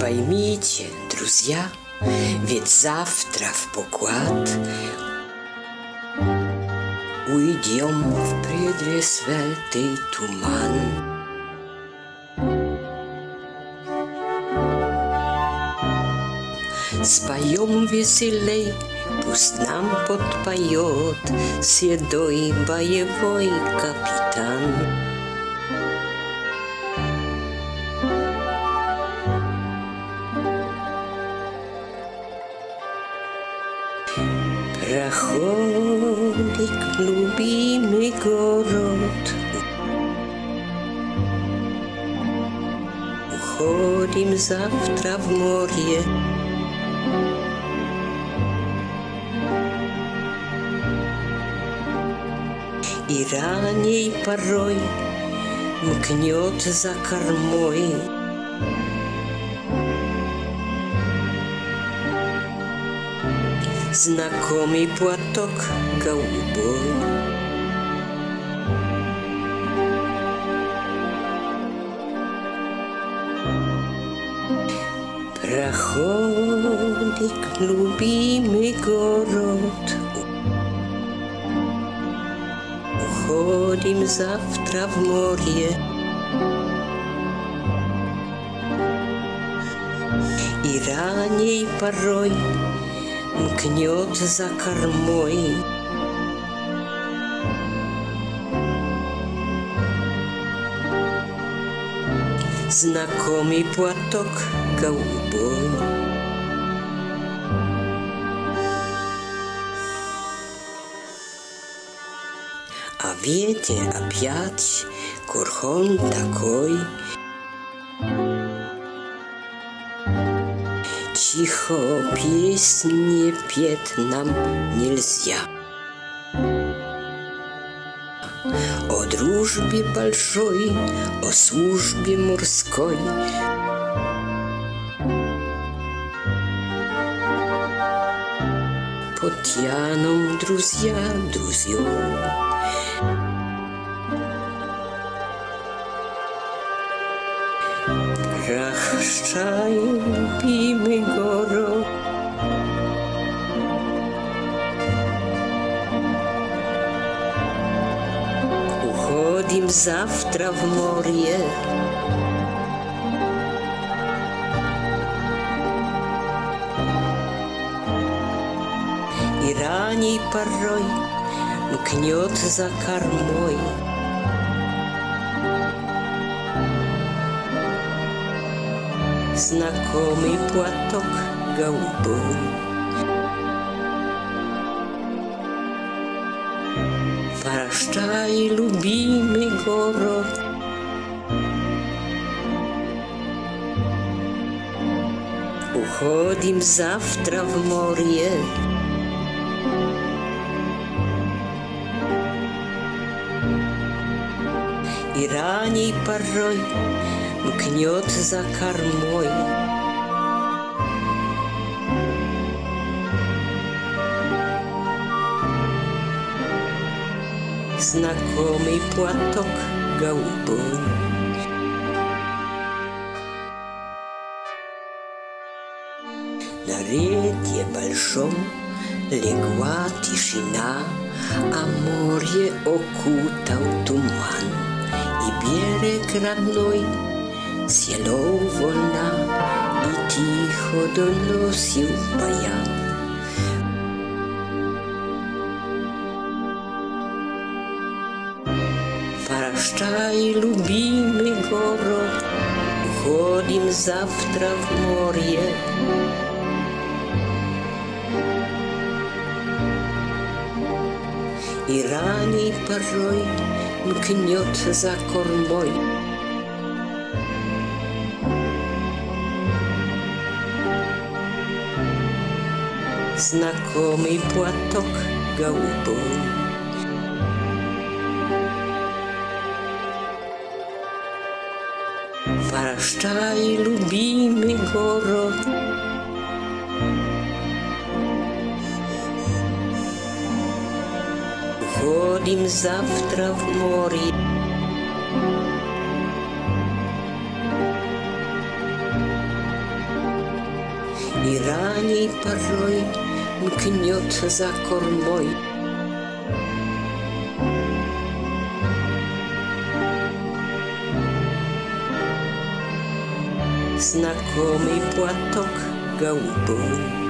Поймите, друзья, ведь завтра в поклад Уйдем в предрассветный туман. Споем веселей, пусть нам подпоет Седой боевой капитан. Раховик, любимый город. Уходим завтра в море. И ранней порой мкнет за кормой. знакомый платок голубой. Проходит любимый город, Уходим завтра в море, И ранней порой гнет за кормой. Знакомый платок голубой. А ветер опять курхон такой — Ticho piesnie piet nam nie lzja. O drużbie balszoj, o służbie morskiej Pod janom Прощай, любимый город. Уходим завтра в море. И ранней порой мкнет за кормой. znakomy płatok gałubu. Paraszczaj lubimy goro, uchodim zawtra w morje. I raniej paroj гнет за кормой. Знакомый платок голубой. На рейде большом легла тишина, А море окутал туман, И берег родной Cielo wolna i cicho do losu pajan. Paraszczaj, lubimy goro, chodim zawtra w morie. I rani parzoj mkniot za kormoj. знакомый платок голубой. Прощай, любимый город, Ходим завтра в море. И ранней порой gniot za kormoj. Znakomy płatok gałubowy.